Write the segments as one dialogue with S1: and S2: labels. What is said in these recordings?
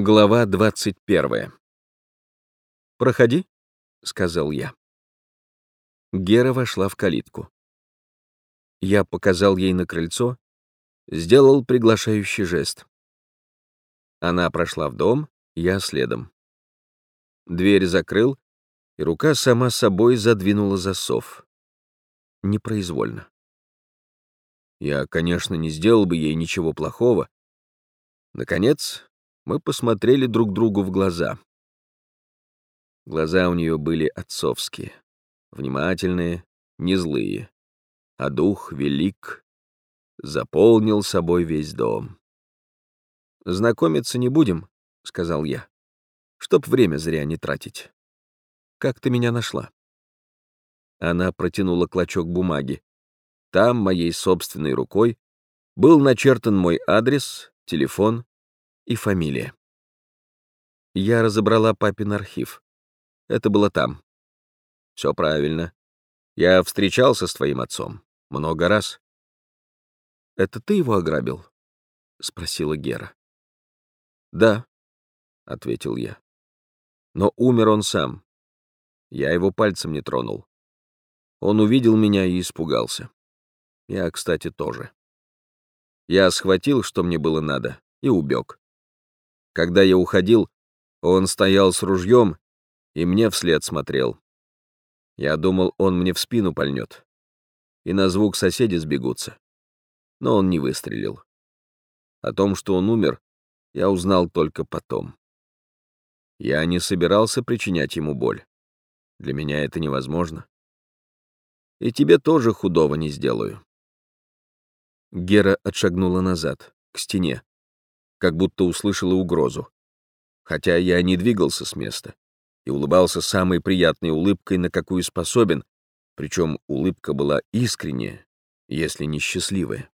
S1: Глава 21. «Проходи», — сказал я. Гера вошла в калитку. Я показал ей на крыльцо, сделал приглашающий жест. Она прошла в дом, я следом. Дверь закрыл, и рука сама собой задвинула засов. Непроизвольно. Я, конечно, не сделал бы ей ничего плохого. Наконец, мы посмотрели друг другу в глаза. Глаза у нее были отцовские, внимательные, не злые, а дух велик, заполнил собой весь дом. «Знакомиться не будем», — сказал я, — «чтоб время зря не тратить. Как ты меня нашла?» Она протянула клочок бумаги. Там, моей собственной рукой, был начертан мой адрес, телефон и фамилия. Я разобрала папин архив. Это было там. Все правильно. Я встречался с твоим отцом. Много раз. Это ты его ограбил? Спросила Гера. Да, ответил я. Но умер он сам. Я его пальцем не тронул. Он увидел меня и испугался. Я, кстати, тоже. Я схватил, что мне было надо, и убег. Когда я уходил, он стоял с ружьем и мне вслед смотрел. Я думал, он мне в спину пальнет. И на звук соседи сбегутся. Но он не выстрелил. О том, что он умер, я узнал только потом. Я не собирался причинять ему боль. Для меня это невозможно. И тебе тоже худого не сделаю. Гера отшагнула назад, к стене как будто услышала угрозу. Хотя я не двигался с места и улыбался самой приятной улыбкой, на какую способен, причем улыбка была искренняя, если не счастливая.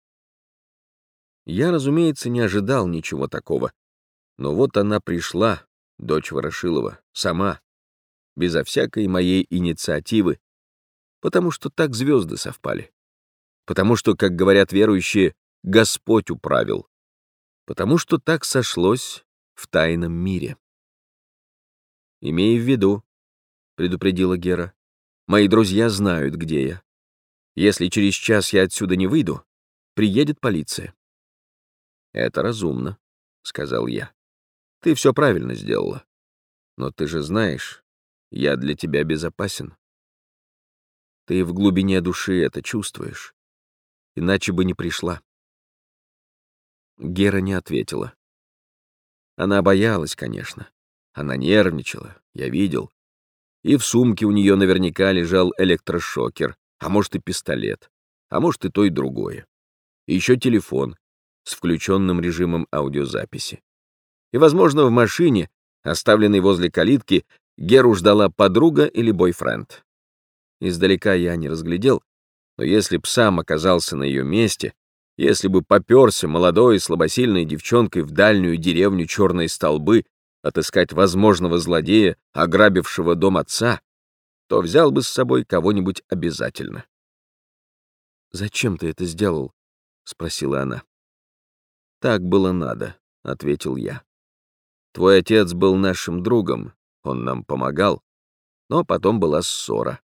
S1: Я, разумеется, не ожидал ничего такого, но вот она пришла, дочь Ворошилова, сама, безо всякой моей инициативы, потому что так звезды совпали, потому что, как говорят верующие, Господь управил, потому что так сошлось в тайном мире. «Имей в виду», — предупредила Гера, — «мои друзья знают, где я. Если через час я отсюда не выйду, приедет полиция». «Это разумно», — сказал я. «Ты все правильно сделала. Но ты же знаешь, я для тебя безопасен. Ты в глубине души это чувствуешь, иначе бы не пришла». Гера не ответила. Она боялась, конечно. Она нервничала, я видел. И в сумке у нее наверняка лежал электрошокер, а может и пистолет, а может и то и другое. Еще телефон с включенным режимом аудиозаписи. И, возможно, в машине, оставленной возле калитки, Геру ждала подруга или бойфренд. Издалека я не разглядел, но если б сам оказался на ее месте, если бы попёрся молодой и слабосильной девчонкой в дальнюю деревню Черные Столбы отыскать возможного злодея, ограбившего дом отца, то взял бы с собой кого-нибудь обязательно. «Зачем ты это сделал?» — спросила она. «Так было надо», — ответил я. «Твой отец был нашим другом, он нам помогал, но потом была ссора.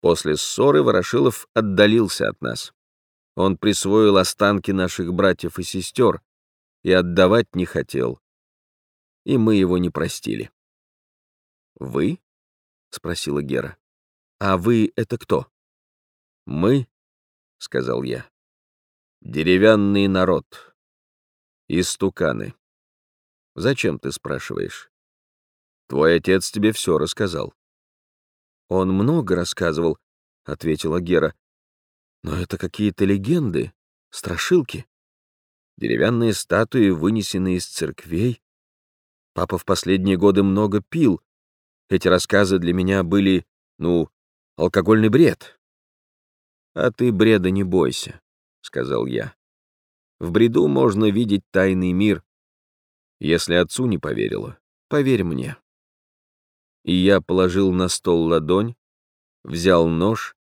S1: После ссоры Ворошилов отдалился от нас. Он присвоил останки наших братьев и сестер и отдавать не хотел. И мы его не простили. «Вы?» — спросила Гера. «А вы — это кто?» «Мы», — сказал я, — «деревянный народ. Истуканы. Зачем ты спрашиваешь? Твой отец тебе все рассказал». «Он много рассказывал», — ответила Гера, но это какие-то легенды, страшилки. Деревянные статуи, вынесенные из церквей. Папа в последние годы много пил. Эти рассказы для меня были, ну, алкогольный бред. «А ты бреда не бойся», — сказал я. «В бреду можно видеть тайный мир. Если отцу не поверила, поверь мне». И я положил на стол ладонь, взял нож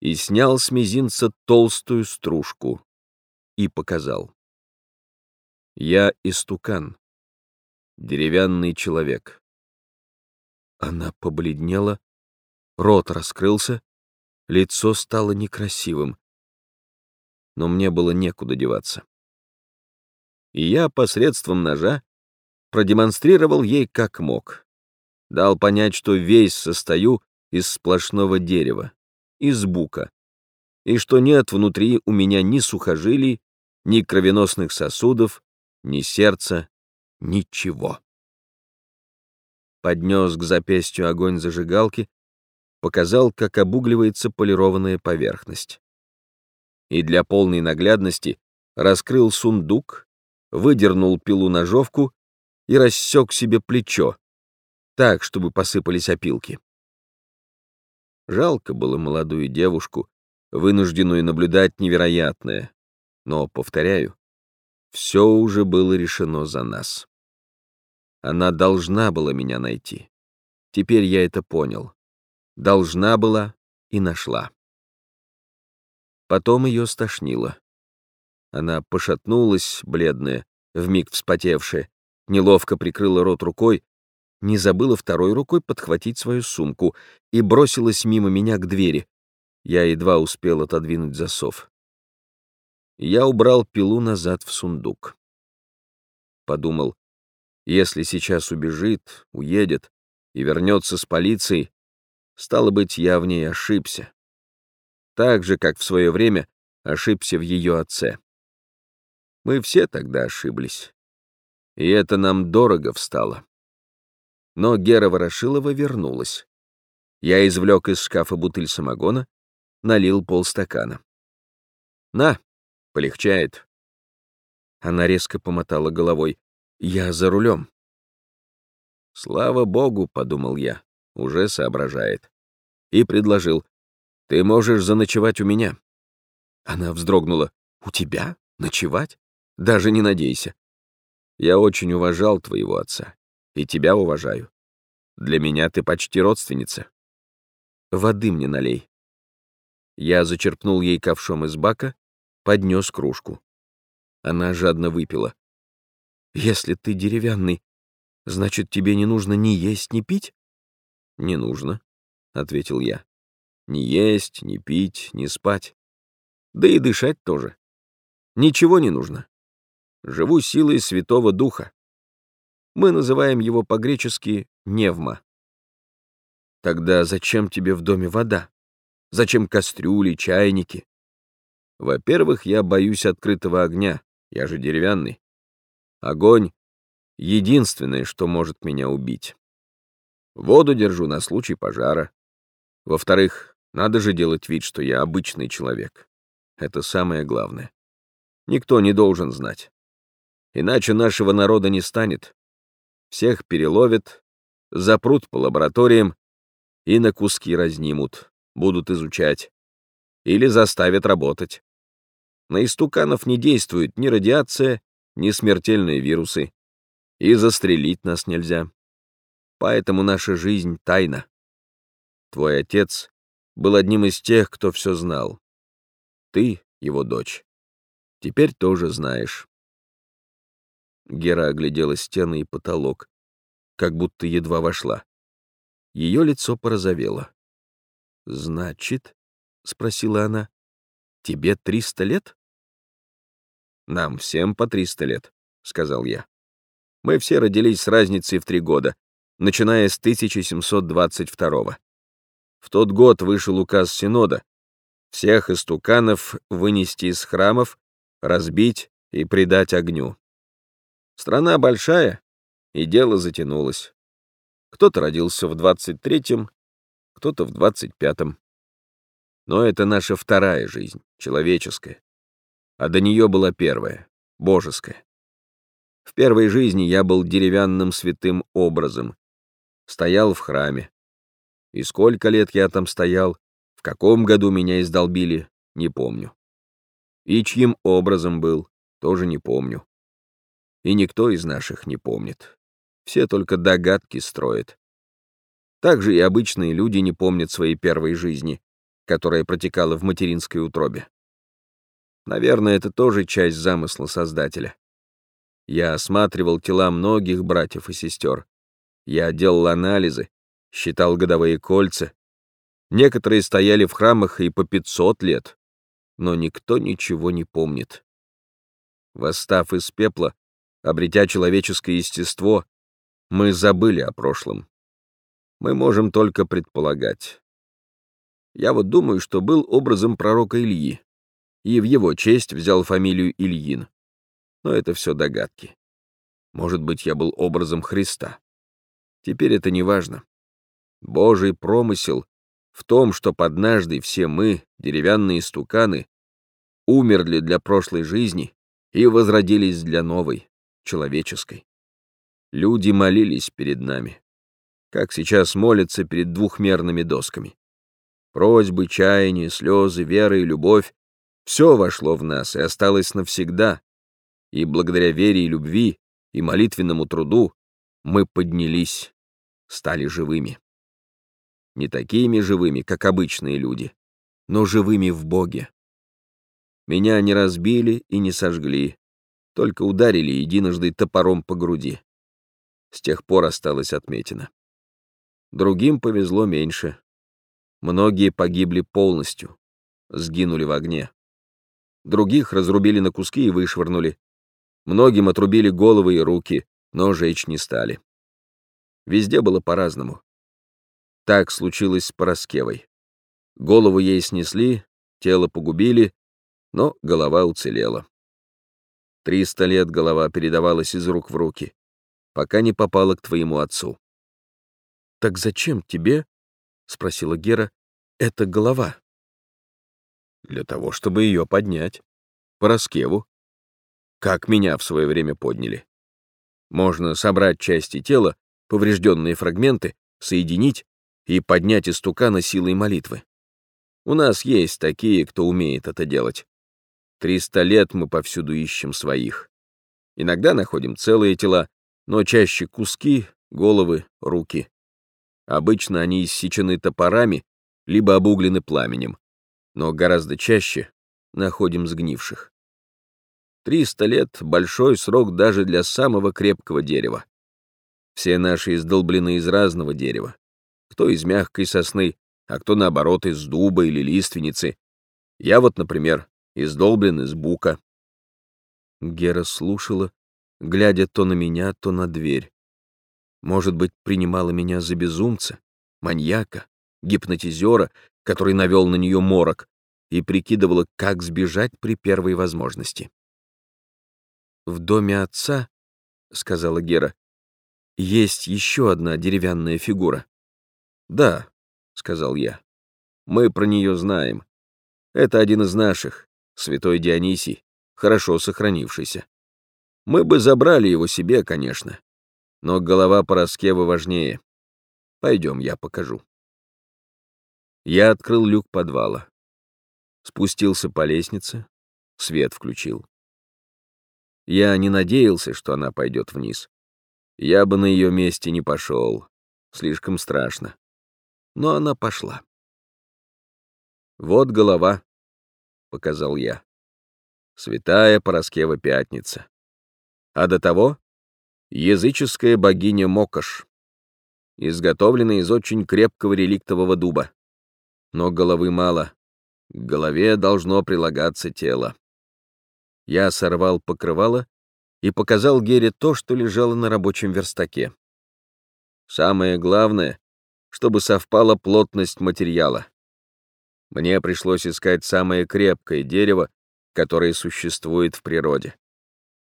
S1: и снял с мизинца толстую стружку и показал. Я истукан. деревянный человек. Она побледнела, рот раскрылся, лицо стало некрасивым. Но мне было некуда деваться. И я посредством ножа продемонстрировал ей как мог. Дал понять, что весь состою из сплошного дерева, из бука, и что нет внутри у меня ни сухожилий, ни кровеносных сосудов, ни сердца, ничего. Поднес к запястью огонь зажигалки, показал, как обугливается полированная поверхность. И для полной наглядности раскрыл сундук, выдернул пилу-ножовку и рассек себе плечо, так, чтобы посыпались опилки. Жалко было молодую девушку, вынужденную наблюдать невероятное. Но, повторяю, все уже было решено за нас. Она должна была меня найти. Теперь я это понял. Должна была и нашла. Потом ее стошнило. Она пошатнулась, бледная, вмиг вспотевшая, неловко прикрыла рот рукой, не забыла второй рукой подхватить свою сумку и бросилась мимо меня к двери. Я едва успел отодвинуть засов. Я убрал пилу назад в сундук. Подумал, если сейчас убежит, уедет и вернется с полицией, стало быть, я в ней ошибся. Так же, как в свое время ошибся в ее отце. Мы все тогда ошиблись. И это нам дорого встало. Но Гера Ворошилова вернулась. Я извлек из шкафа бутыль самогона, налил полстакана. «На, полегчает». Она резко помотала головой. «Я за рулем». «Слава богу», — подумал я, — уже соображает. И предложил. «Ты можешь заночевать у меня». Она вздрогнула. «У тебя? Ночевать? Даже не надейся. Я очень уважал твоего отца. И тебя уважаю. Для меня ты почти родственница. Воды мне налей». Я зачерпнул ей ковшом из бака, поднес кружку. Она жадно выпила. «Если ты деревянный, значит, тебе не нужно ни есть, ни пить?» «Не нужно», — ответил я. «Ни есть, ни пить, ни спать. Да и дышать тоже. Ничего не нужно. Живу силой Святого Духа. Мы называем его по-гречески «невма». Тогда зачем тебе в доме вода? Зачем кастрюли, чайники? Во-первых, я боюсь открытого огня, я же деревянный. Огонь — единственное, что может меня убить. Воду держу на случай пожара. Во-вторых, надо же делать вид, что я обычный человек. Это самое главное. Никто не должен знать. Иначе нашего народа не станет. Всех переловят, запрут по лабораториям и на куски разнимут, будут изучать. Или заставят работать. На истуканов не действует ни радиация, ни смертельные вирусы. И застрелить нас нельзя. Поэтому наша жизнь — тайна. Твой отец был одним из тех, кто все знал. Ты, его дочь, теперь тоже знаешь. Гера оглядела стены и потолок, как будто едва вошла. Ее лицо порозовело. «Значит?» — спросила она. «Тебе триста лет?» «Нам всем по триста лет», — сказал я. «Мы все родились с разницей в три года, начиная с 1722 -го. В тот год вышел указ Синода всех истуканов вынести из храмов, разбить и предать огню. Страна большая, и дело затянулось. Кто-то родился в 23-м, кто-то в 25-м. Но это наша вторая жизнь, человеческая. А до нее была первая, божеская. В первой жизни я был деревянным святым образом, стоял в храме. И сколько лет я там стоял, в каком году меня издолбили, не помню. И чьим образом был, тоже не помню. И никто из наших не помнит. Все только догадки строят. Также и обычные люди не помнят своей первой жизни, которая протекала в материнской утробе. Наверное, это тоже часть замысла Создателя. Я осматривал тела многих братьев и сестер. Я делал анализы, считал годовые кольца. Некоторые стояли в храмах и по 500 лет, но никто ничего не помнит. Восстав из пепла, обретя человеческое естество, мы забыли о прошлом. Мы можем только предполагать. Я вот думаю, что был образом пророка Ильи, и в его честь взял фамилию Ильин. Но это все догадки. Может быть, я был образом Христа. Теперь это не важно. Божий промысел в том, что поднажды все мы, деревянные стуканы, умерли для прошлой жизни и возродились для новой, человеческой. Люди молились перед нами, как сейчас молятся перед двухмерными досками. Просьбы, чаяния, слезы, вера и любовь — все вошло в нас и осталось навсегда. И благодаря вере и любви и молитвенному труду мы поднялись, стали живыми. Не такими живыми, как обычные люди, но живыми в Боге. Меня не разбили и не сожгли, только ударили единожды топором по груди. С тех пор осталось отметина. Другим повезло меньше. Многие погибли полностью, сгинули в огне. Других разрубили на куски и вышвырнули. Многим отрубили головы и руки, но жечь не стали. Везде было по-разному. Так случилось с Пороскевой. Голову ей снесли, тело погубили, но голова уцелела. Триста лет голова передавалась из рук в руки, пока не попала к твоему отцу. «Так зачем тебе — спросила Гера. «Это голова». «Для того, чтобы ее поднять. По Раскеву. Как меня в свое время подняли. Можно собрать части тела, поврежденные фрагменты, соединить и поднять истукана силой молитвы. У нас есть такие, кто умеет это делать. Триста лет мы повсюду ищем своих. Иногда находим целые тела, но чаще куски, головы, руки. Обычно они иссечены топорами, либо обуглены пламенем, но гораздо чаще находим сгнивших. Триста лет — большой срок даже для самого крепкого дерева. Все наши издолблены из разного дерева. Кто из мягкой сосны, а кто, наоборот, из дуба или лиственницы. Я вот, например, издолблен из бука. Гера слушала, глядя то на меня, то на дверь. Может быть, принимала меня за безумца, маньяка, гипнотизера, который навел на нее морок, и прикидывала, как сбежать при первой возможности. «В доме отца, — сказала Гера, — есть еще одна деревянная фигура». «Да», — сказал я, — «мы про нее знаем. Это один из наших, святой Дионисий, хорошо сохранившийся. Мы бы забрали его себе, конечно, но голова Пороскева важнее. Пойдем, я покажу. Я открыл люк подвала. Спустился по лестнице, свет включил. Я не надеялся, что она пойдет вниз. Я бы на ее месте не пошел. Слишком страшно. Но она пошла. «Вот голова», — показал я. «Святая Пороскева Пятница. А до того языческая богиня Мокош, изготовленная из очень крепкого реликтового дуба. Но головы мало, к голове должно прилагаться тело. Я сорвал покрывало и показал Гере то, что лежало на рабочем верстаке. Самое главное, чтобы совпала плотность материала. Мне пришлось искать самое крепкое дерево, которое существует в природе.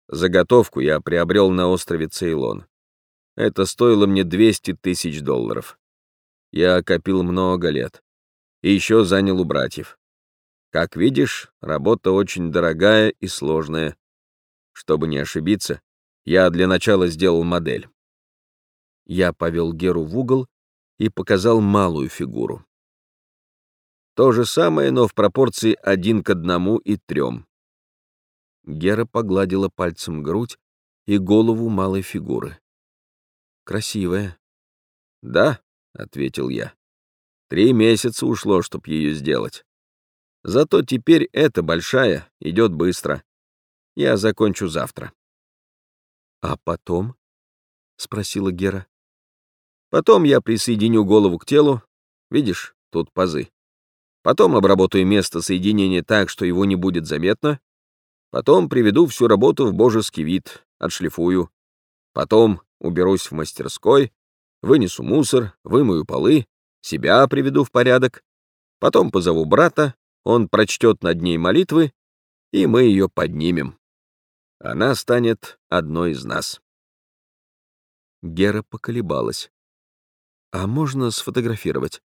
S1: Заготовку я приобрел на острове Цейлон. Это стоило мне 200 тысяч долларов. Я копил много лет. И еще занял у братьев. Как видишь, работа очень дорогая и сложная. Чтобы не ошибиться, я для начала сделал модель. Я повел Геру в угол и показал малую фигуру. То же самое, но в пропорции один к одному и трем. Гера погладила пальцем грудь и голову малой фигуры. «Красивая». «Да», — ответил я. «Три месяца ушло, чтоб ее сделать. Зато теперь эта большая идет быстро. Я закончу завтра».
S2: «А потом?» — спросила Гера.
S1: «Потом я присоединю голову к телу. Видишь, тут пазы. Потом обработаю место соединения так, что его не будет заметно. Потом приведу всю работу в божеский вид, отшлифую. Потом уберусь в мастерской, вынесу мусор, вымою полы, себя приведу в порядок. Потом позову брата, он прочтет над ней молитвы, и мы ее поднимем. Она станет одной из нас.
S2: Гера поколебалась. «А можно сфотографировать?»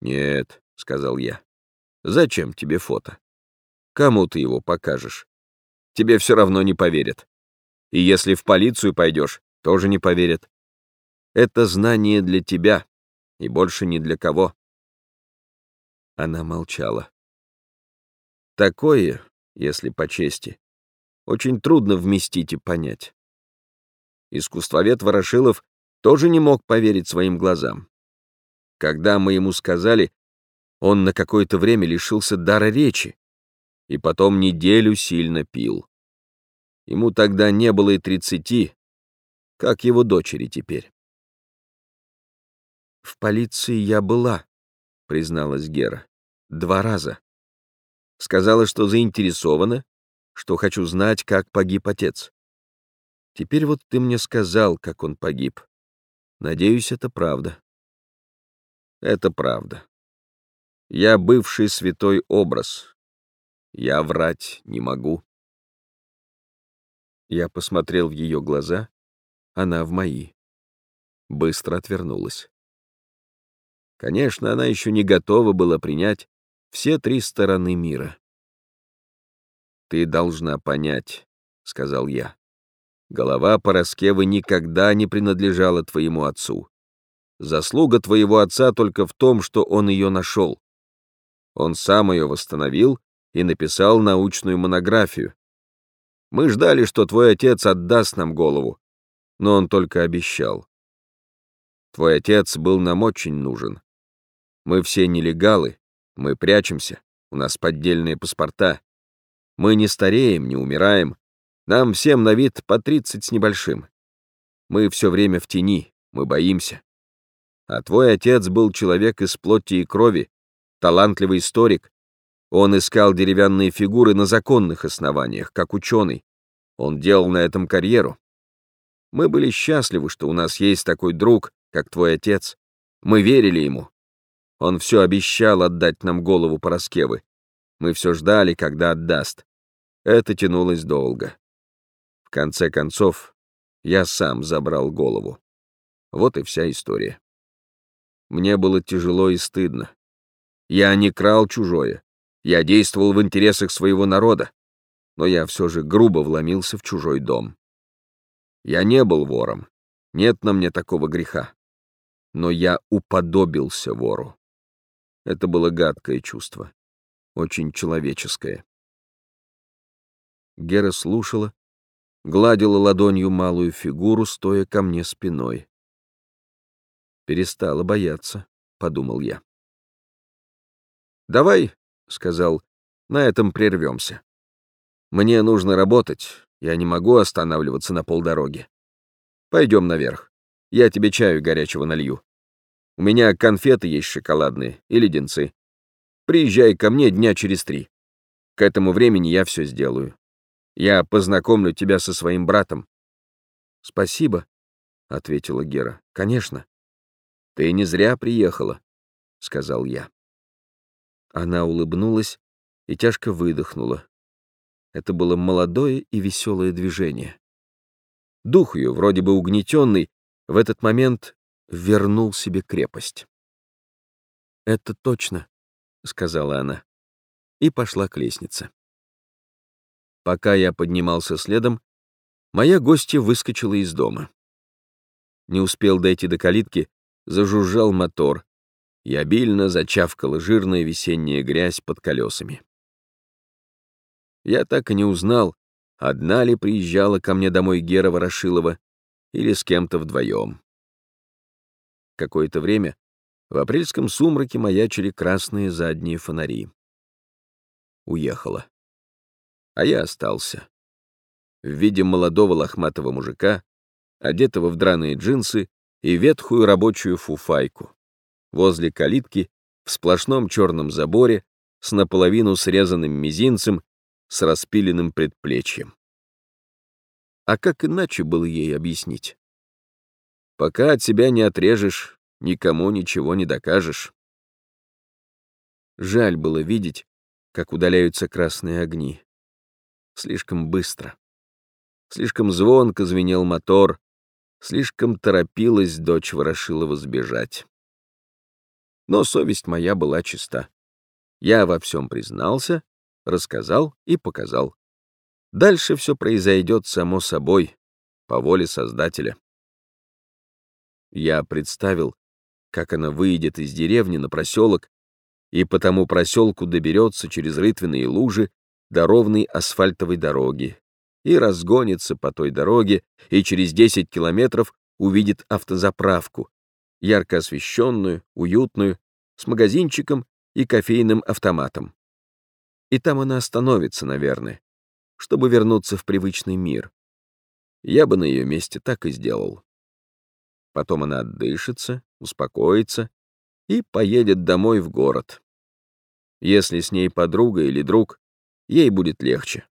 S1: «Нет», — сказал я. «Зачем тебе фото? Кому ты его покажешь? Тебе все равно не поверят. И если в полицию пойдешь, тоже не поверят. Это знание для тебя, и больше ни для кого».
S2: Она молчала.
S1: Такое, если по чести, очень трудно вместить и понять. Искусствовед Ворошилов тоже не мог поверить своим глазам. Когда мы ему сказали, он на какое-то время лишился дара речи и потом неделю сильно пил. Ему тогда не было и тридцати, как его дочери теперь.
S2: «В полиции я была», — призналась Гера. «Два раза. Сказала, что заинтересована, что хочу знать, как погиб отец. Теперь вот ты мне сказал, как он погиб. Надеюсь, это правда.
S1: Это правда. Я бывший святой образ. Я врать не могу.
S2: Я посмотрел в ее глаза, она в мои. Быстро отвернулась.
S1: Конечно, она еще не готова была принять все три стороны мира. «Ты должна понять», — сказал я. Голова Пороскевы никогда не принадлежала твоему отцу. Заслуга твоего отца только в том, что он ее нашел. Он сам ее восстановил и написал научную монографию. Мы ждали, что твой отец отдаст нам голову, но он только обещал. Твой отец был нам очень нужен. Мы все нелегалы, мы прячемся, у нас поддельные паспорта. Мы не стареем, не умираем, нам всем на вид по тридцать с небольшим. Мы все время в тени, мы боимся. А твой отец был человек из плоти и крови, талантливый историк. Он искал деревянные фигуры на законных основаниях, как ученый. Он делал на этом карьеру. Мы были счастливы, что у нас есть такой друг, как твой отец. Мы верили ему. Он все обещал отдать нам голову Пороскевы. Мы все ждали, когда отдаст. Это тянулось долго. В конце концов, я сам забрал голову. Вот и вся история. Мне было тяжело и стыдно. Я не крал чужое. Я действовал в интересах своего народа. Но я все же грубо вломился в чужой дом. Я не был вором. Нет на мне такого греха. Но я уподобился вору. Это было гадкое чувство. Очень человеческое.
S2: Гера слушала, гладила ладонью малую фигуру, стоя ко мне спиной. «Перестала бояться», — подумал я.
S1: «Давай», — сказал, — «на этом прервемся. Мне нужно работать, я не могу останавливаться на полдороги. Пойдем наверх, я тебе чаю горячего налью. У меня конфеты есть шоколадные и леденцы. Приезжай ко мне дня через три. К этому времени я все сделаю. Я познакомлю тебя со своим братом.
S2: Спасибо, ответила Гера. Конечно.
S1: Ты не зря приехала, сказал я.
S2: Она улыбнулась и тяжко выдохнула. Это было молодое и веселое движение. Дух ее, вроде бы угнетенный, в этот момент вернул себе крепость. «Это точно», — сказала она, и пошла к лестнице. Пока я поднимался следом, моя гостья выскочила из дома. Не успел дойти до калитки, зажужжал мотор, и обильно зачавкала жирная весенняя грязь под колесами. Я так и не узнал, одна ли приезжала ко мне домой Гера Ворошилова или с кем-то вдвоем. Какое-то время в апрельском сумраке маячили красные задние фонари. Уехала а я остался. В виде молодого лохматого мужика одетого в драные джинсы и ветхую рабочую фуфайку. Возле калитки, в сплошном черном заборе, с наполовину срезанным мизинцем, с распиленным предплечьем. А как иначе было ей объяснить? Пока от себя не отрежешь, никому ничего не докажешь. Жаль было видеть, как удаляются красные огни. Слишком быстро. Слишком звонко звенел мотор, слишком торопилась дочь Ворошилова сбежать. Но совесть моя была чиста. Я во всем признался, рассказал и показал. Дальше все произойдет само собой, по воле Создателя. Я представил, как она выйдет из деревни на проселок и по тому проселку доберется через рытвенные лужи до ровной асфальтовой дороги и разгонится по той дороге и через 10 километров увидит автозаправку, ярко освещенную, уютную, с магазинчиком и кофейным автоматом. И там она остановится, наверное, чтобы вернуться в привычный мир. Я бы на ее месте так и сделал. Потом она отдышится, успокоится и поедет домой в город. Если с ней подруга или друг, ей будет легче.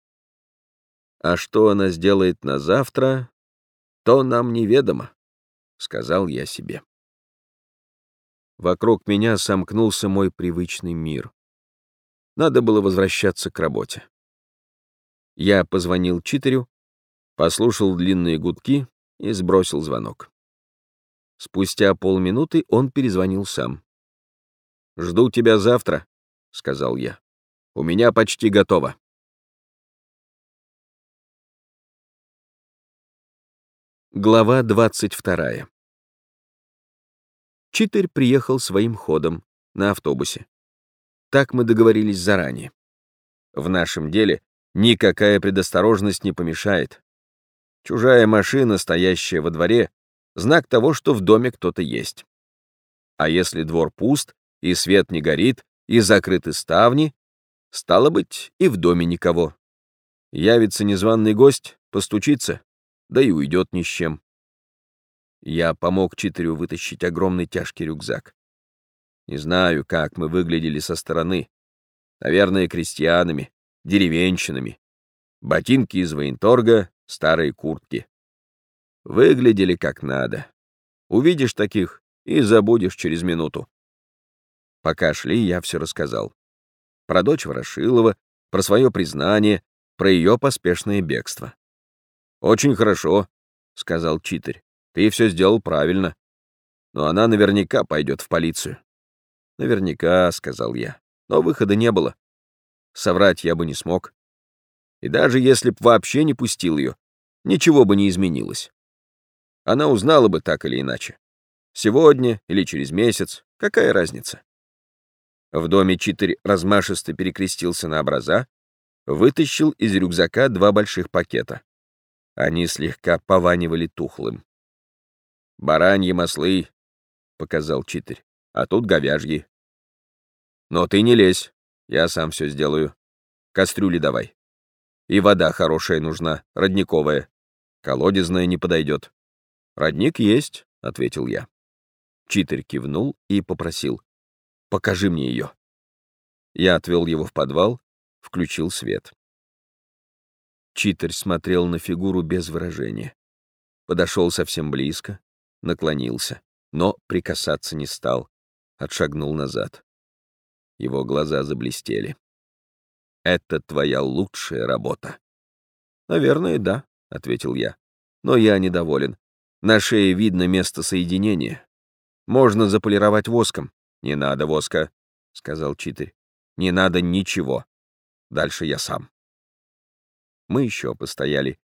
S2: А что она сделает на завтра, то нам неведомо, — сказал я себе. Вокруг меня сомкнулся мой привычный мир. Надо было возвращаться к работе. Я позвонил читерю, послушал длинные гудки и сбросил звонок. Спустя полминуты он перезвонил сам. «Жду тебя завтра», — сказал я. «У меня почти готово». Глава двадцать вторая. Читер приехал своим ходом, на автобусе. Так мы договорились заранее. В нашем деле никакая предосторожность не помешает. Чужая машина, стоящая во дворе, знак того, что в доме кто-то есть. А если двор пуст, и свет не горит, и закрыты ставни, стало быть, и в доме никого. Явится незваный гость, постучится, да и уйдет ни с чем. Я помог Читерю вытащить огромный тяжкий рюкзак. Не знаю, как мы выглядели со стороны. Наверное, крестьянами, деревенщинами. Ботинки из военторга, старые куртки. Выглядели как надо. Увидишь таких и забудешь через минуту. Пока шли, я все рассказал. Про дочь Ворошилова, про свое признание, про ее поспешное бегство. «Очень хорошо», — сказал Читарь. «Ты все сделал правильно. Но она наверняка пойдет в полицию». «Наверняка», — сказал я. Но выхода не было. Соврать я бы не смог. И даже если б вообще не пустил ее, ничего бы не изменилось. Она узнала бы так или иначе. Сегодня или через месяц, какая разница? В доме Читарь размашисто перекрестился на образа, вытащил из рюкзака два больших пакета. Они слегка пованивали тухлым. «Бараньи маслы», — показал Читарь, — «а тут говяжьи». «Но ты не лезь, я сам все сделаю. Кастрюли давай. И вода хорошая нужна, родниковая. Колодезная не подойдет. «Родник есть», — ответил я. Читер кивнул и попросил. «Покажи мне ее». Я отвел его в подвал, включил свет. Читер смотрел на фигуру без выражения. Подошел совсем близко, наклонился, но прикасаться не стал, отшагнул назад. Его глаза заблестели. «Это твоя лучшая работа». «Наверное, да», — ответил я. «Но я недоволен. На шее видно место соединения. Можно заполировать воском. Не надо воска, — сказал Читырь. Не надо ничего. Дальше я сам. Мы еще постояли.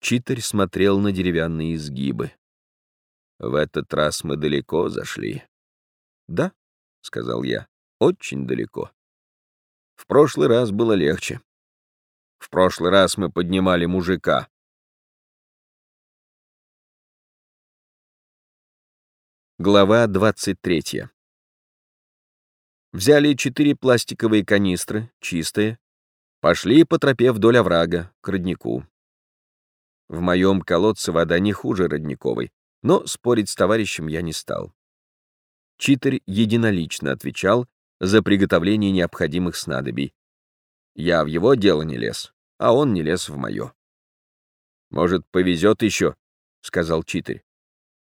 S2: Читарь смотрел на деревянные изгибы. В этот раз мы далеко зашли. Да, — сказал я, — очень далеко. В прошлый раз было легче. В прошлый раз мы поднимали мужика, Глава 23. Взяли четыре пластиковые канистры, чистые, пошли по тропе вдоль оврага, к роднику. В моем колодце вода не хуже родниковой, но спорить с товарищем я не стал. Читарь единолично отвечал за приготовление необходимых снадобий. Я в его дело не лез, а он не лез в мое. «Может, повезет еще», — сказал Читарь.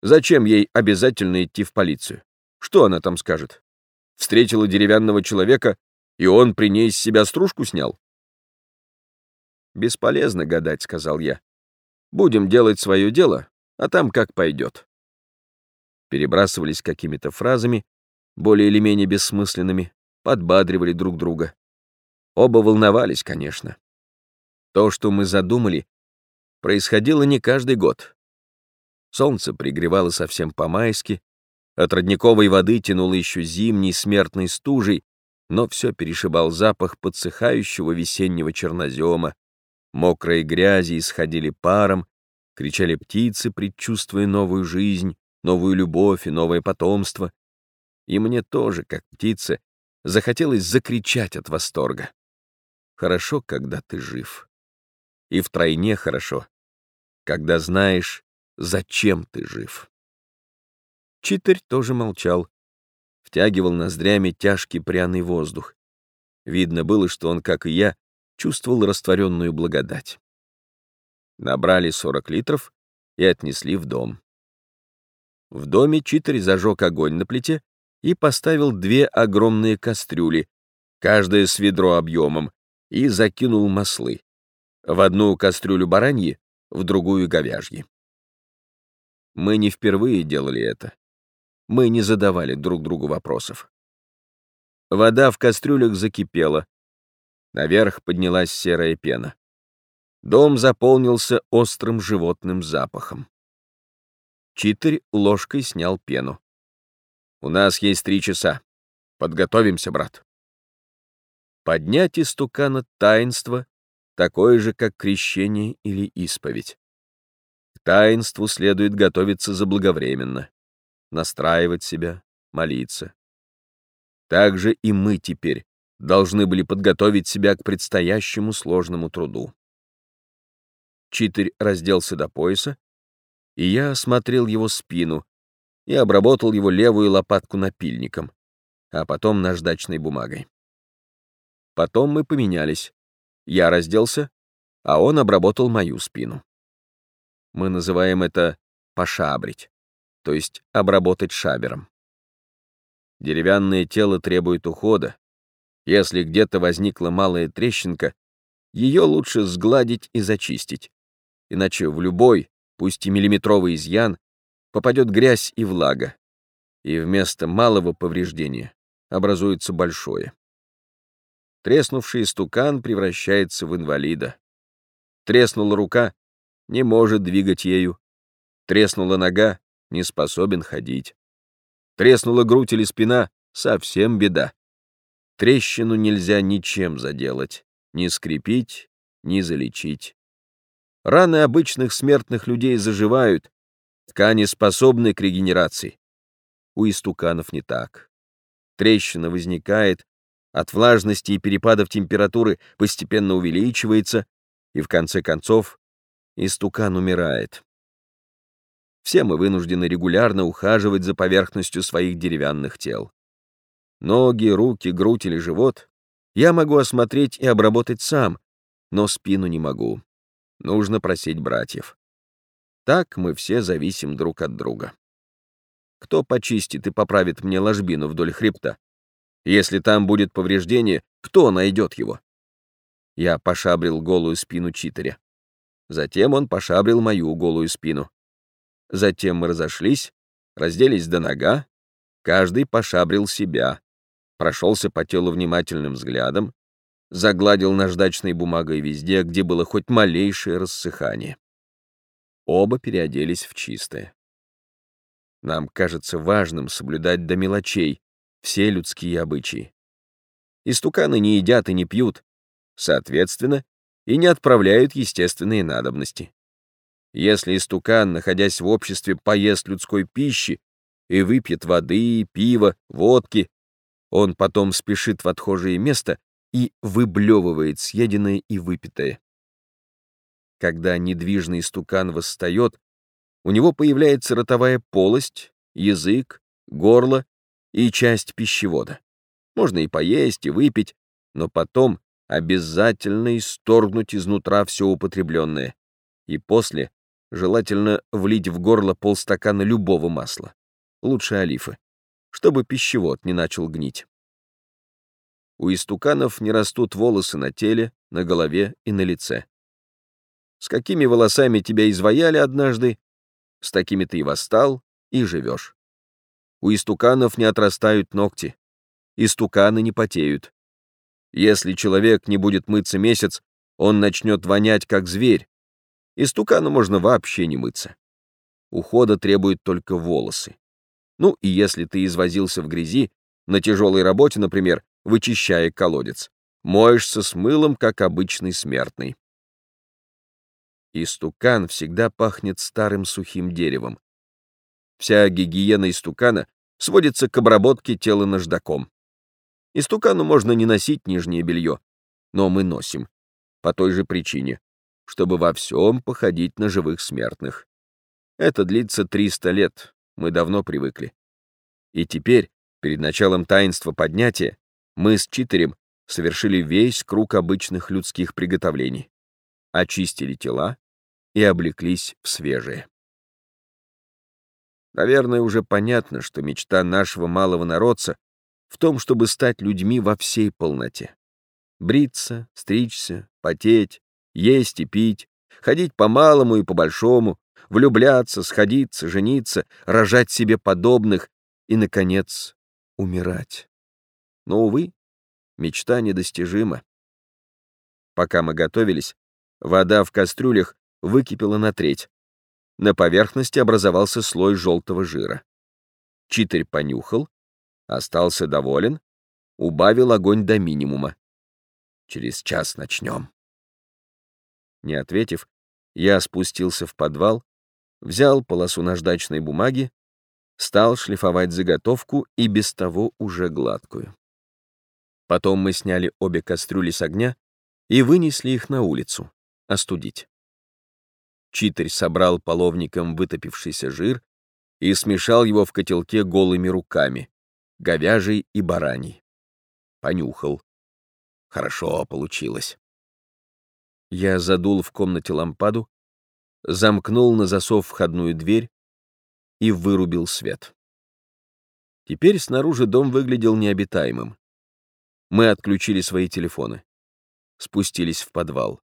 S2: «Зачем ей обязательно идти в полицию? Что она там скажет? Встретила деревянного человека, и он при ней с себя стружку снял?» «Бесполезно гадать», — сказал я. «Будем делать свое дело, а там как пойдет». Перебрасывались какими-то фразами, более или менее бессмысленными, подбадривали друг друга. Оба волновались, конечно. То, что мы задумали, происходило не каждый год. Солнце пригревало совсем по-майски, от родниковой воды тянуло еще зимней смертной стужей, но все перешибал запах подсыхающего весеннего чернозема, мокрые грязи исходили паром, кричали птицы, предчувствуя новую жизнь, новую любовь и новое потомство. И мне тоже, как птице, захотелось закричать от восторга. Хорошо, когда ты жив. И втройне хорошо, когда знаешь, зачем ты жив. Читарь тоже молчал, втягивал ноздрями тяжкий пряный воздух. Видно было, что он, как и я, чувствовал растворенную благодать. Набрали 40 литров и отнесли в дом. В доме Читарь зажег огонь на плите и поставил две огромные кастрюли, каждая с ведро объемом, и закинул маслы. В одну кастрюлю бараньи, в другую говяжьи. Мы не впервые делали это. Мы не задавали друг другу вопросов. Вода в кастрюлях закипела. Наверх поднялась серая пена. Дом заполнился острым животным запахом. Читарь ложкой снял пену. «У нас есть три часа. Подготовимся, брат». Поднять из тукана таинство, такое же, как крещение или исповедь. К таинству следует готовиться заблаговременно, настраивать себя, молиться. Так же и мы теперь должны были подготовить себя к предстоящему сложному труду. Читырь разделся до пояса, и я осмотрел его спину и обработал его левую лопатку напильником, а потом наждачной бумагой. Потом мы поменялись. Я разделся, а он обработал мою спину. Мы называем это пошабрить, то есть обработать шабером. Деревянное тело требует ухода. Если где-то возникла малая трещинка, ее лучше сгладить и зачистить, иначе в любой, пусть и миллиметровый изъян, попадет грязь и влага, и вместо малого повреждения образуется большое. Треснувший стукан превращается в инвалида. Треснула рука, не может двигать ею. Треснула нога, не способен ходить. Треснула грудь или спина — совсем беда. Трещину нельзя ничем заделать, ни скрепить, ни залечить. Раны обычных смертных людей заживают, ткани способны к регенерации. У истуканов не так. Трещина возникает, от влажности и перепадов температуры постепенно увеличивается, и в конце концов истукан умирает. Все мы вынуждены регулярно ухаживать за поверхностью своих деревянных тел. Ноги, руки, грудь или живот я могу осмотреть и обработать сам, но спину не могу. Нужно просить братьев. Так мы все зависим друг от друга. Кто почистит и поправит мне ложбину вдоль хребта? Если там будет повреждение, кто найдет его? Я пошабрил голую спину читаря. Затем он пошабрил мою голую спину. Затем мы разошлись, разделись до нога, каждый пошабрил себя, прошелся по телу внимательным взглядом, загладил наждачной бумагой везде, где было хоть малейшее рассыхание. Оба переоделись в чистое. Нам кажется важным соблюдать до мелочей все людские обычаи. Истуканы не едят и не пьют, соответственно, и не отправляют естественные надобности. Если истукан, находясь в обществе, поест людской пищи и выпьет воды, пива, водки, он потом спешит в отхожее место и выблевывает съеденное и выпитое. когда недвижный стукан восстает, у него появляется ротовая полость, язык, горло и часть пищевода. Можно и поесть, и выпить, но потом обязательно исторгнуть изнутра все употребленное. И после желательно влить в горло полстакана любого масла, лучше олифы, чтобы пищевод не начал гнить. У истуканов не растут волосы на теле, на голове и на лице. С какими волосами тебя изваяли однажды, с такими ты и восстал, и живешь. У истуканов не отрастают ногти. Истуканы не потеют. Если человек не будет мыться месяц, он начнет вонять, как зверь. Истукану можно вообще не мыться. Ухода требуют только волосы. Ну и если ты извозился в грязи, на тяжелой работе, например, вычищая колодец, моешься с мылом, как обычный смертный. Истукан всегда пахнет старым сухим деревом. Вся гигиена истукана сводится к обработке тела наждаком. Истукану можно не носить нижнее белье, но мы носим. По той же причине, чтобы во всем походить на живых смертных. Это длится 300 лет, мы давно привыкли. И теперь, перед началом таинства поднятия, мы с Читерем совершили весь круг обычных людских приготовлений. Очистили тела, и облеклись в свежее. Наверное, уже понятно, что мечта нашего малого народца в том, чтобы стать людьми во всей полноте. Бриться, стричься, потеть, есть и пить, ходить по малому и по большому, влюбляться, сходиться, жениться, рожать себе подобных и, наконец, умирать. Но, увы, мечта недостижима. Пока мы готовились, вода в кастрюлях выкипела на треть. На поверхности образовался слой желтого жира. Читарь понюхал, остался доволен, убавил огонь до минимума. Через час начнем. Не ответив, я спустился в подвал, взял полосу наждачной бумаги, стал шлифовать заготовку и без того уже гладкую. Потом мы сняли обе кастрюли с огня и вынесли их на улицу, остудить. Читарь собрал половником вытопившийся жир и смешал его в котелке голыми руками, говяжий и бараний. Понюхал. Хорошо получилось. Я задул в комнате лампаду, замкнул на засов входную дверь и вырубил свет. Теперь снаружи дом выглядел необитаемым. Мы отключили свои телефоны. Спустились в подвал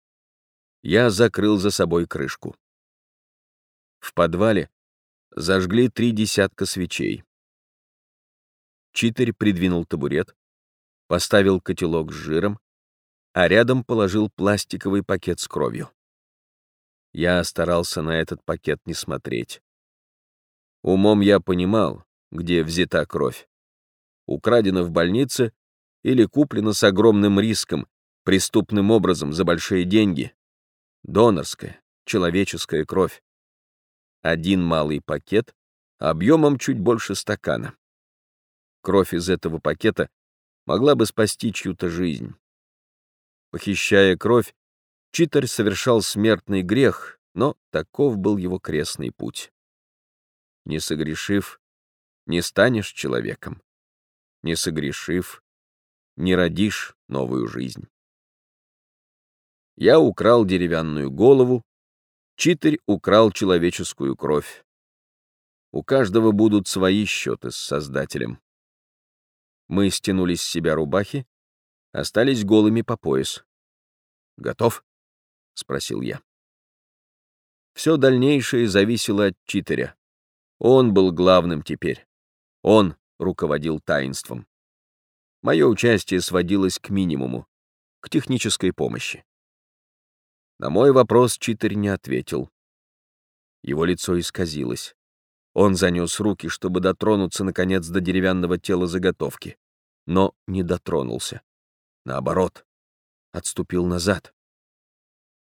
S2: я закрыл за собой крышку. В подвале зажгли три десятка свечей. Читарь придвинул табурет, поставил котелок с жиром, а рядом положил пластиковый пакет с кровью. Я старался на этот пакет не смотреть. Умом я понимал, где взята кровь. Украдена в больнице или куплена с огромным риском, преступным образом за большие деньги, Донорская, человеческая кровь. Один малый пакет объемом чуть больше стакана. Кровь из этого пакета могла бы спасти чью-то жизнь. Похищая кровь, Читарь совершал смертный грех, но таков был его крестный путь. Не согрешив, не станешь человеком. Не согрешив, не родишь новую жизнь. Я украл деревянную голову, Читарь украл человеческую кровь. У каждого будут свои счеты с Создателем. Мы стянули с себя рубахи, остались голыми по пояс. «Готов?» — спросил я. Все дальнейшее зависело от Читаря. Он был главным теперь. Он руководил таинством. Мое участие сводилось к минимуму, к технической помощи. На мой вопрос Читер не ответил. Его лицо исказилось. Он занес руки, чтобы дотронуться, наконец, до деревянного тела заготовки, но не дотронулся. Наоборот, отступил назад.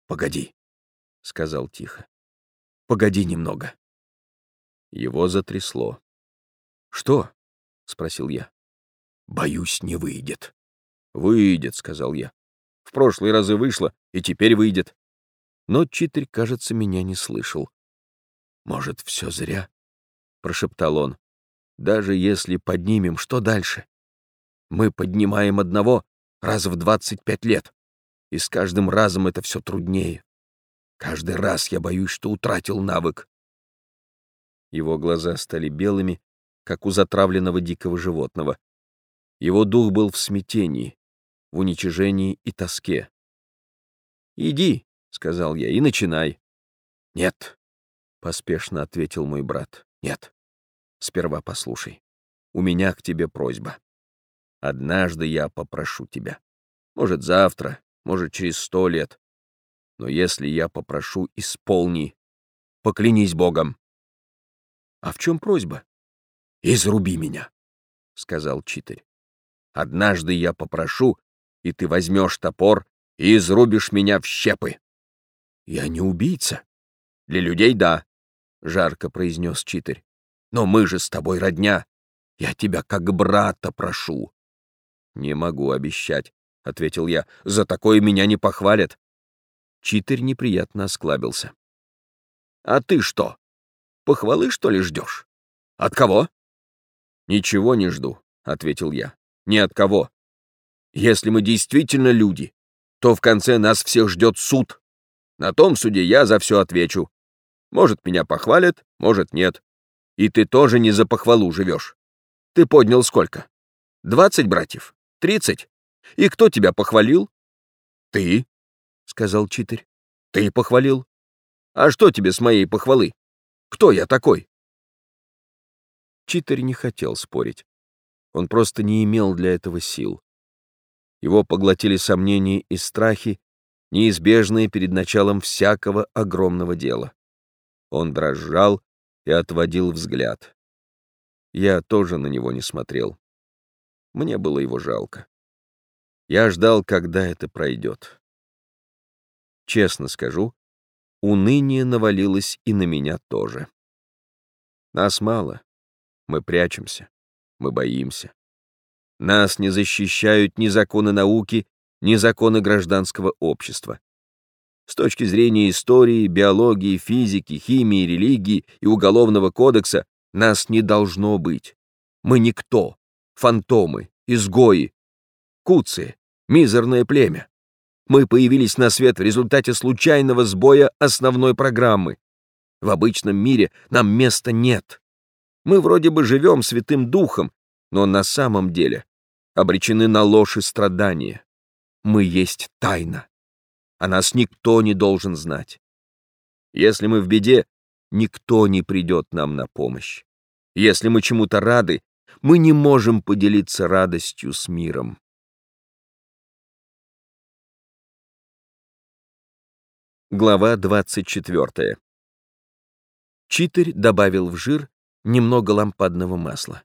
S2: «Погоди», — сказал тихо. «Погоди немного». Его затрясло. «Что?» — спросил я. «Боюсь, не выйдет». «Выйдет», — сказал я. «В прошлые разы вышло, и теперь выйдет. Но читарь, кажется, меня не слышал. «Может, все зря?» — прошептал он. «Даже если поднимем, что дальше? Мы поднимаем одного раз в двадцать пять лет, и с каждым разом это все труднее. Каждый раз я боюсь, что утратил навык». Его глаза стали белыми, как у затравленного дикого животного. Его дух был в смятении, в уничижении и тоске. «Иди», — сказал я, — «и начинай». «Нет», — поспешно ответил мой брат, — «нет. Сперва послушай. У меня к тебе просьба. Однажды я попрошу тебя. Может, завтра, может, через сто лет. Но если я попрошу, исполни. Поклянись Богом. А в чем просьба? Изруби меня, — сказал читарь. Однажды я попрошу, и ты возьмешь топор и изрубишь меня в щепы. Я не убийца. Для людей — да, — жарко произнес читарь. Но мы же с тобой родня. Я тебя как брата прошу. Не могу обещать, — ответил я. За такое меня не похвалят. Читарь неприятно осклабился. А ты что, похвалы, что ли, ждешь? От кого? Ничего не жду, — ответил я. Ни от кого. Если мы действительно люди, то в конце нас всех ждет суд. На том суде я за все отвечу. Может, меня похвалят, может, нет. И ты тоже не за похвалу живешь. Ты поднял сколько? Двадцать братьев? Тридцать? И кто тебя похвалил? Ты, — сказал читарь. Ты похвалил. А что тебе с моей похвалы? Кто я такой? Читарь не хотел спорить. Он просто не имел для этого сил. Его поглотили сомнения и страхи, неизбежные перед началом всякого огромного дела. Он дрожал и отводил взгляд. Я тоже на него не смотрел. Мне было его жалко. Я ждал, когда это пройдет. Честно скажу, уныние навалилось и на меня тоже. Нас мало, мы прячемся, мы боимся. Нас не защищают ни законы науки, ни законы гражданского общества. С точки зрения истории, биологии, физики, химии, религии и уголовного кодекса нас не должно быть. Мы никто, фантомы, изгои, куцы, мизерное племя. Мы появились на свет в результате случайного сбоя основной программы. В обычном мире нам места нет. Мы вроде бы живем святым духом, но на самом деле обречены на ложь и страдания. Мы есть тайна а нас никто не должен знать. Если мы в беде, никто не придет нам на помощь. Если мы чему-то рады, мы не можем поделиться радостью с миром. Глава 24. Читарь добавил в жир немного лампадного масла.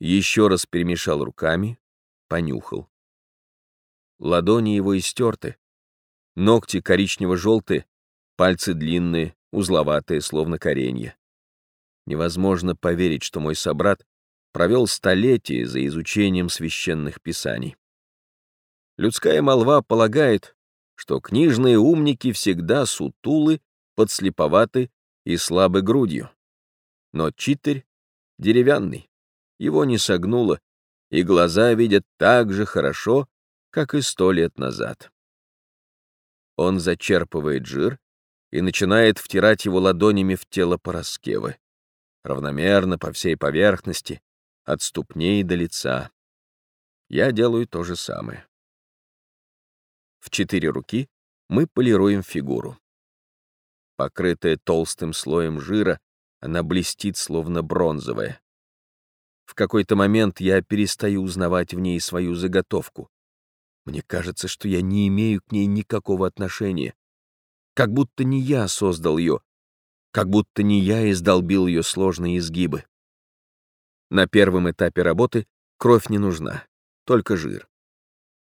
S2: Еще раз перемешал руками, понюхал. Ладони его истерты, Ногти коричнево-желтые, пальцы длинные, узловатые, словно коренья. Невозможно поверить, что мой собрат провел столетия за изучением священных писаний. Людская молва полагает, что книжные умники всегда сутулы, подслеповаты и слабы грудью. Но читарь деревянный, его не согнуло, и глаза видят так же хорошо, как и сто лет назад. Он зачерпывает жир и начинает втирать его ладонями в тело Пороскевы. Равномерно по всей поверхности, от ступней до лица. Я делаю то же самое. В четыре руки мы полируем фигуру. Покрытая толстым слоем жира, она блестит, словно бронзовая. В какой-то момент я перестаю узнавать в ней свою заготовку. Мне кажется, что я не имею к ней никакого отношения. Как будто не я создал ее, как будто не я издолбил ее сложные изгибы. На первом этапе работы кровь не нужна, только жир.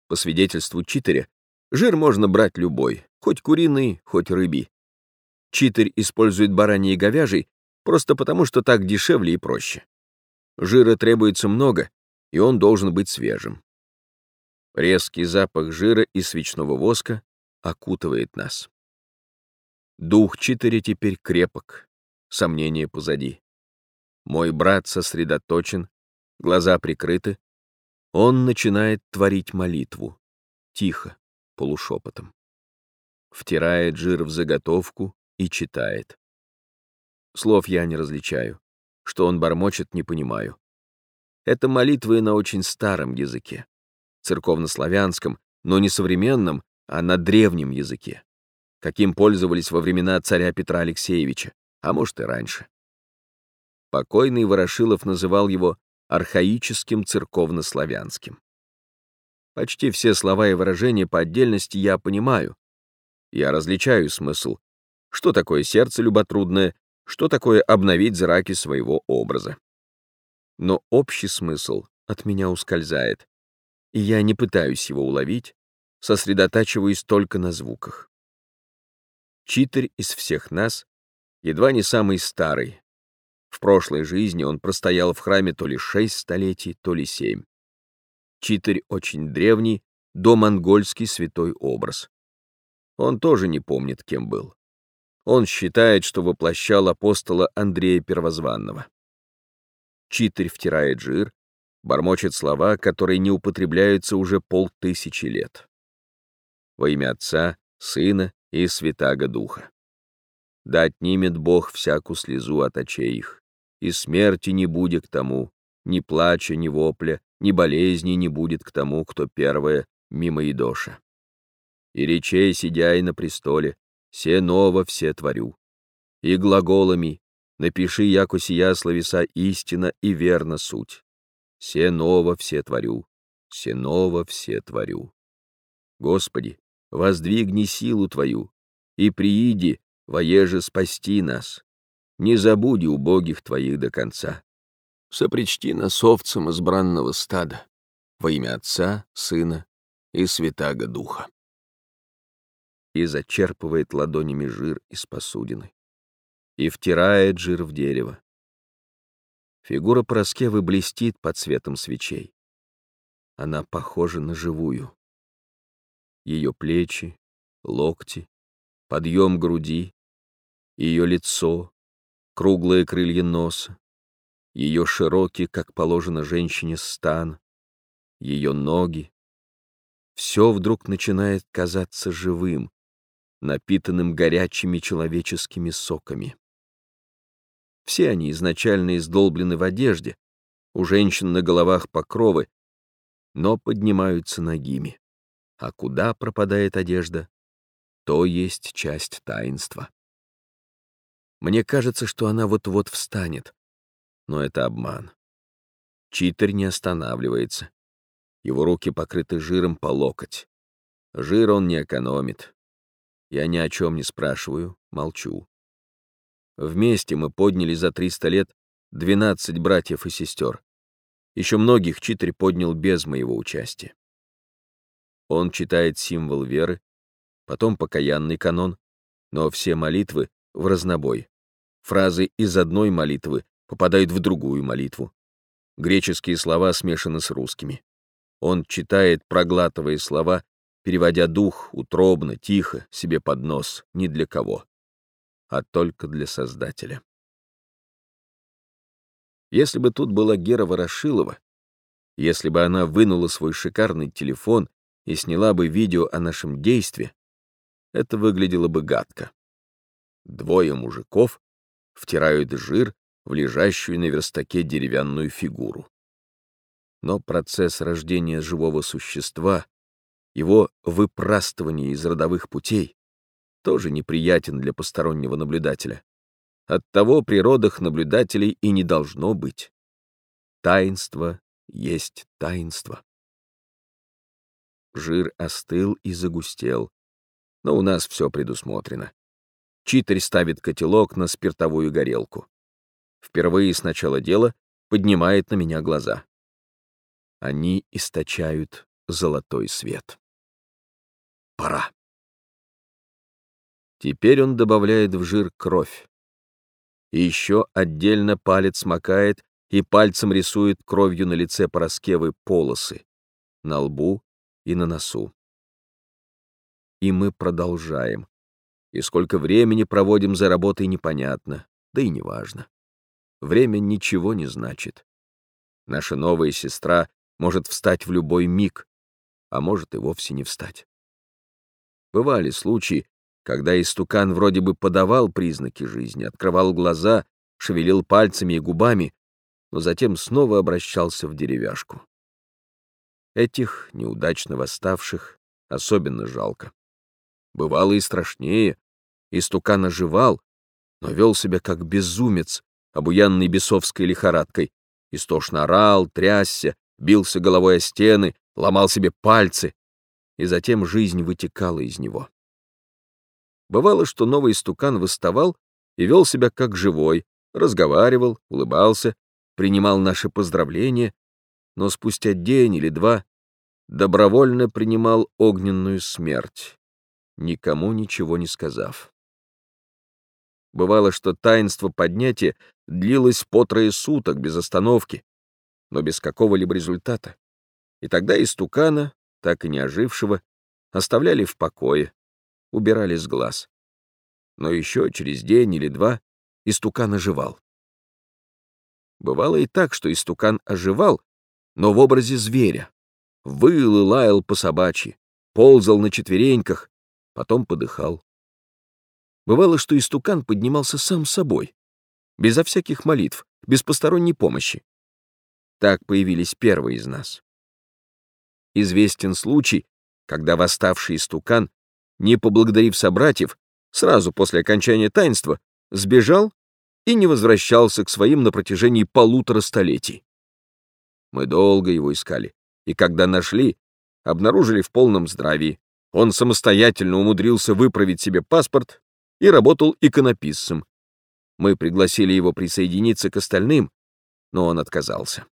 S2: По свидетельству читаря, жир можно брать любой, хоть куриный, хоть рыбий. Читарь использует бараний и говяжий просто потому, что так дешевле и проще. Жира требуется много, и он должен быть свежим. Резкий запах жира и свечного воска окутывает нас.
S1: Дух Читаря теперь крепок, сомнения позади. Мой брат сосредоточен, глаза прикрыты. Он начинает творить молитву, тихо, полушепотом. Втирает жир в заготовку и читает. Слов я не различаю. Что он бормочет, не понимаю. Это молитвы на очень старом языке, церковнославянском, но не современном, а на древнем языке, каким пользовались во времена царя Петра Алексеевича, а может и раньше. Покойный Ворошилов называл его архаическим церковнославянским. Почти все слова и выражения по отдельности я понимаю. Я различаю смысл. Что такое сердце люботрудное, что такое обновить зраки своего образа. Но общий смысл от меня ускользает, и я не пытаюсь его уловить, сосредотачиваясь только на звуках. Читарь из всех нас едва не самый старый. В прошлой жизни он простоял в храме то ли шесть столетий, то ли семь. Читарь очень древний, домонгольский святой образ. Он тоже не помнит, кем был. Он считает, что воплощал апостола Андрея Первозванного. Читарь втирает жир, бормочет слова, которые не употребляются уже полтысячи лет. Во имя Отца, Сына и Святаго Духа. Да отнимет Бог всякую слезу от очей их, и смерти не будет к тому, ни плача, ни вопля, ни болезни не будет к тому, кто первое мимо Идоша. И речей, сидя на престоле, все ново все творю. И глаголами напиши, яко сия словеса истина и верна суть. Все ново все творю, все ново все творю. Господи, воздвигни силу Твою, и прииди, воеже спасти нас. Не забуди убогих Твоих до конца. Сопричти нас овцам избранного стада во имя Отца, Сына и Святаго Духа и зачерпывает ладонями жир из посудины. И втирает жир в дерево. Фигура Пороскевы блестит под светом свечей. Она похожа на живую. Ее плечи, локти, подъем груди, ее лицо, круглые крылья носа, ее широкий, как положено женщине, стан, ее ноги. Все вдруг начинает казаться живым, напитанным горячими человеческими соками. Все они изначально издолблены в одежде, у женщин на головах покровы, но поднимаются ногими. А куда пропадает одежда, то есть часть таинства. Мне кажется, что она вот-вот встанет, но это обман. Читер не останавливается. Его руки покрыты жиром по локоть. Жир он не экономит. Я ни о чем не спрашиваю, молчу. Вместе мы подняли за 300 лет 12 братьев и сестер. Еще многих читарь поднял без моего участия. Он читает символ веры, потом покаянный канон, но все молитвы в разнобой. Фразы из одной молитвы попадают в другую молитву. Греческие слова смешаны с русскими. Он читает, проглатывая слова, переводя дух утробно, тихо, себе под нос, ни для кого, а только для Создателя. Если бы тут была Гера Ворошилова, если бы она вынула свой шикарный телефон и сняла бы видео о нашем действии, это выглядело бы гадко. Двое мужиков втирают жир в лежащую на верстаке деревянную фигуру. Но процесс рождения живого существа его выпрастывание из родовых путей тоже неприятен для постороннего наблюдателя. Оттого при родах наблюдателей и не должно быть. Таинство есть таинство. Жир остыл и загустел, но у нас все предусмотрено. Читарь ставит котелок на спиртовую горелку. Впервые с начала дела поднимает на меня глаза. Они источают золотой свет пора. Теперь он добавляет в жир кровь. И еще отдельно палец макает и пальцем рисует кровью на лице Пороскевы полосы, на лбу и на носу. И мы продолжаем. и сколько времени проводим за работой, непонятно, да и неважно. Время ничего не значит. Наша новая сестра может встать в любой миг, а может и вовсе не встать. Бывали случаи, когда истукан вроде бы подавал признаки жизни, открывал глаза, шевелил пальцами и губами, но затем снова обращался в деревяшку. Этих неудачно восставших особенно жалко. Бывало и страшнее. Истукан оживал, но вел себя как безумец, обуянный бесовской лихорадкой. Истошно орал, трясся, бился головой о стены, ломал себе пальцы, и затем жизнь вытекала из него. Бывало, что новый истукан выставал и вел себя как живой, разговаривал, улыбался, принимал наши поздравления, но спустя день или два добровольно принимал огненную смерть, никому ничего не сказав. Бывало, что таинство поднятия длилось по трое суток без остановки, но без какого-либо результата. И тогда истукана, так и не ожившего, оставляли в покое, убирали с глаз. Но еще через день или два истукан оживал. Бывало и так, что истукан оживал, но в образе зверя. Выл и лаял по собачьи, ползал на четвереньках, потом подыхал. Бывало, что истукан поднимался сам собой, безо всяких молитв, без посторонней помощи. Так появились первые из нас. Известен случай, когда восставший истукан, не поблагодарив собратьев, сразу после окончания таинства, сбежал и не возвращался к своим на протяжении полутора столетий. Мы долго его искали, и когда нашли, обнаружили в полном здравии. Он самостоятельно умудрился выправить себе паспорт и работал иконописцем. Мы пригласили его присоединиться к остальным, но он отказался.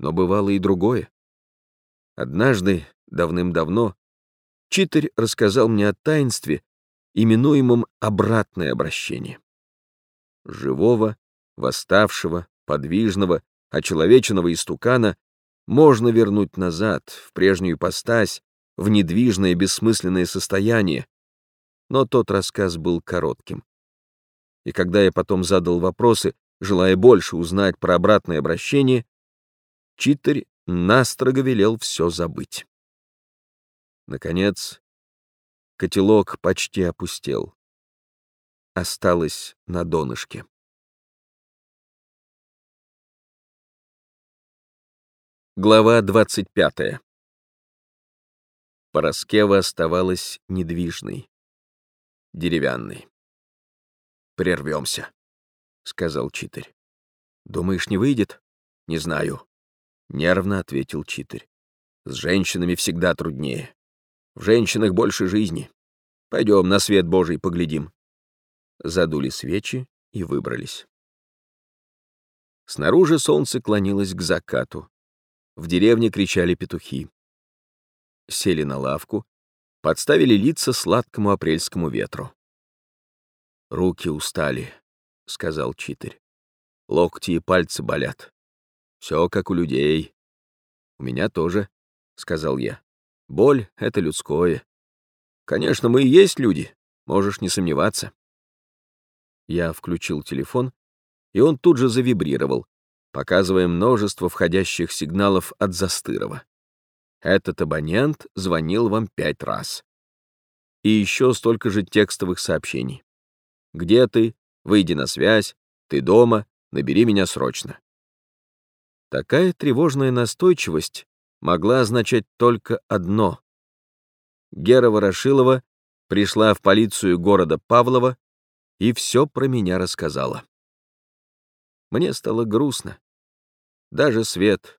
S1: Но бывало и другое. Однажды, давным-давно, Читарь рассказал мне о таинстве, именуемом обратное обращение живого, восставшего, подвижного, очеловеченного истукана можно вернуть назад, в прежнюю ипостась, в недвижное бессмысленное состояние. Но тот рассказ был коротким. И когда я потом задал вопросы, желая больше узнать про обратное обращение, Читарь настрого велел все забыть. Наконец, котелок почти опустел осталась на донышке. Глава 25. Пороскева оставалась недвижной, деревянной. «Прервемся», — сказал Читарь. «Думаешь, не выйдет?» «Не знаю», — нервно ответил Читарь. «С женщинами всегда труднее. В женщинах больше жизни. Пойдем на свет Божий поглядим» задули свечи и выбрались. Снаружи солнце клонилось к закату. В деревне кричали петухи. Сели на лавку, подставили лица сладкому апрельскому ветру. «Руки устали», — сказал читарь. «Локти и пальцы болят. Все как у людей. У меня тоже», — сказал я. «Боль — это людское. Конечно, мы и есть люди, можешь не сомневаться». Я включил телефон, и он тут же завибрировал, показывая множество входящих сигналов от Застырова. Этот абонент звонил вам пять раз. И еще столько же текстовых сообщений. «Где ты? Выйди на связь. Ты дома. Набери меня срочно». Такая тревожная настойчивость могла означать только одно. Гера Ворошилова пришла в полицию города Павлова и все про меня рассказала. Мне стало грустно. Даже свет,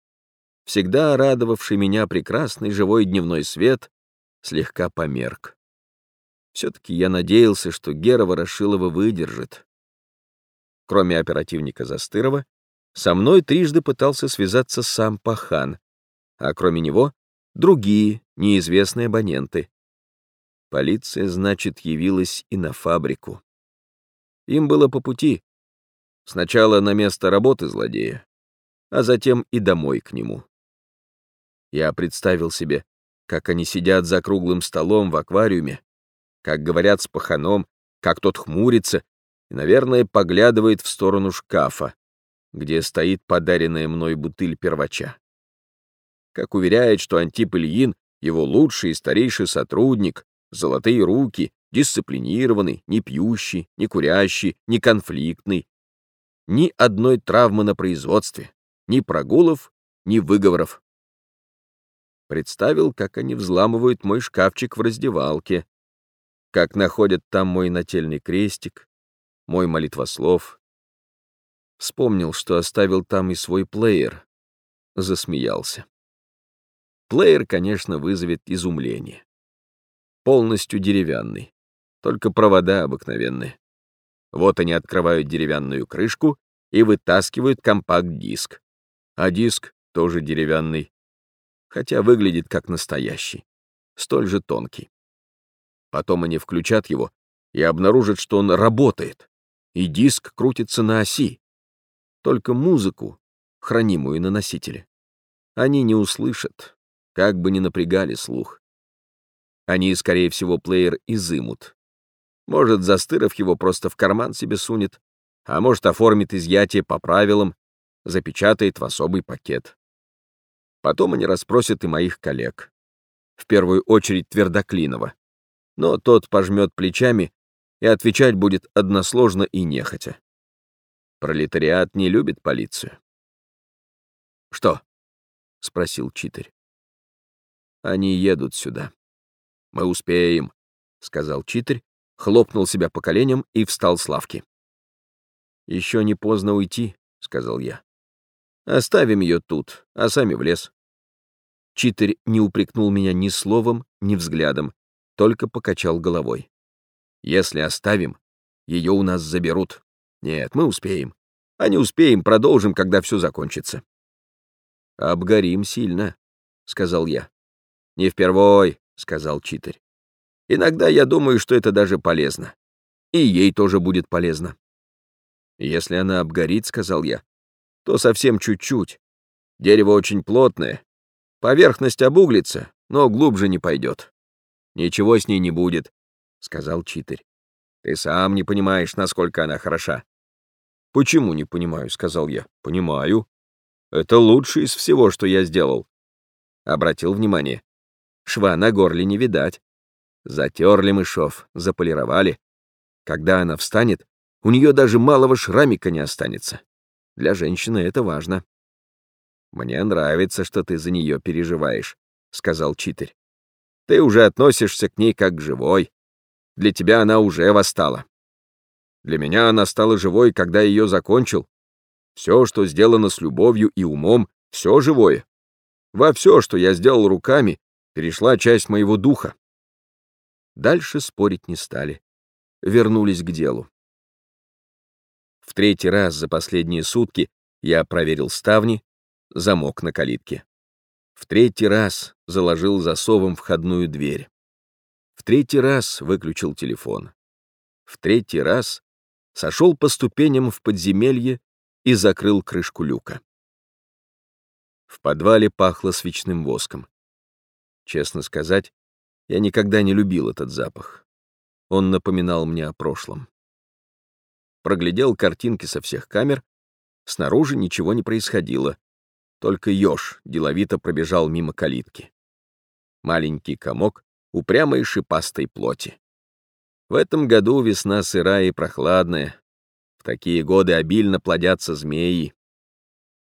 S1: всегда радовавший меня прекрасный живой дневной свет, слегка померк. Все-таки я надеялся, что Гера Ворошилова выдержит. Кроме оперативника Застырова, со мной трижды пытался связаться сам Пахан, а кроме него — другие, неизвестные абоненты. Полиция, значит, явилась и на фабрику. Им было по пути. Сначала на место работы злодея, а затем и домой к нему. Я представил себе, как они сидят за круглым столом в аквариуме, как говорят с паханом, как тот хмурится и, наверное, поглядывает в сторону шкафа, где стоит подаренная мной бутыль первача. Как уверяет, что Антип Ильин — его лучший и старейший сотрудник, золотые руки, дисциплинированный, не пьющий, не курящий, не конфликтный. Ни одной травмы на производстве, ни прогулов, ни выговоров. Представил, как они взламывают мой шкафчик в раздевалке, как находят там мой нательный крестик, мой молитвослов. Вспомнил, что оставил там и свой плеер. Засмеялся. Плеер, конечно, вызовет изумление. Полностью деревянный, только провода обыкновенные. Вот они открывают деревянную крышку и вытаскивают компакт-диск. А диск тоже деревянный, хотя выглядит как настоящий, столь же тонкий. Потом они включат его и обнаружат, что он работает, и диск крутится на оси. Только музыку, хранимую на носителе, они не услышат, как бы ни напрягали слух. Они, скорее всего, плеер изымут. Может, Застыров его просто в карман себе сунет, а может, оформит изъятие по правилам, запечатает в особый пакет. Потом они расспросят и моих коллег. В первую очередь Твердоклинова но тот пожмет плечами и отвечать будет односложно и нехотя. Пролетариат не любит полицию. «Что?» — спросил читарь. «Они едут сюда. Мы успеем», — сказал читарь, хлопнул себя по коленям и встал с лавки. «Еще не поздно уйти», — сказал я. «Оставим ее тут, а сами в лес». Читарь не упрекнул меня ни словом, ни взглядом, только покачал головой. «Если оставим, ее у нас заберут. Нет, мы успеем. А не успеем, продолжим, когда все закончится». «Обгорим сильно», — сказал я. «Не впервой», — сказал читарь. «Иногда я думаю, что это даже полезно. И ей тоже будет полезно». «Если она обгорит», — сказал я, — «то совсем чуть-чуть. Дерево очень плотное. Поверхность обуглится, но глубже не пойдет. «Ничего с ней не будет», — сказал читарь. «Ты сам не понимаешь, насколько она хороша». «Почему не понимаю?» — сказал я. «Понимаю. Это лучшее из всего, что я сделал». Обратил внимание. Шва на горле не видать. Затерли мышов, заполировали. Когда она встанет, у нее даже малого шрамика не останется. Для женщины это важно. «Мне нравится, что ты за нее переживаешь», — сказал читарь. Ты уже относишься к ней как к живой. Для тебя она уже восстала. Для меня она стала живой, когда ее закончил. Все, что сделано с любовью и умом, все живое. Во все, что я сделал руками, перешла часть моего духа. Дальше спорить не стали. Вернулись к делу. В третий раз за последние сутки я проверил ставни, замок на калитке. В третий раз заложил засовом входную дверь. В третий раз выключил телефон. В третий раз сошел по ступеням в подземелье и закрыл крышку люка. В подвале пахло свечным воском. Честно сказать, я никогда не любил этот запах. Он напоминал мне о прошлом. Проглядел картинки со всех камер, снаружи ничего не происходило, только еж деловито пробежал мимо калитки. Маленький комок упрямой шипастой плоти. В этом году весна сырая и прохладная. В такие годы обильно плодятся змеи.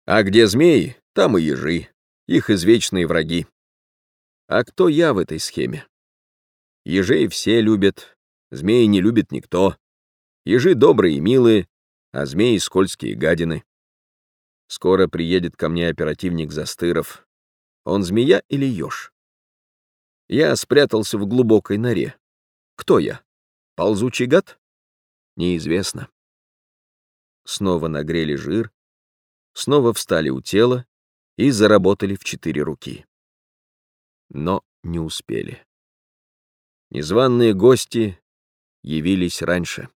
S1: А где змеи, там и ежи, их извечные враги. А кто я в этой схеме? Ежей все любят, змеи не любит никто. Ежи добрые и милые, а змеи скользкие гадины. Скоро приедет ко мне оперативник Застыров. Он змея или еж? Я спрятался в глубокой норе. Кто я? Ползучий гад? Неизвестно. Снова нагрели жир, снова встали у тела и заработали в четыре руки. Но не успели. Незваные гости явились раньше.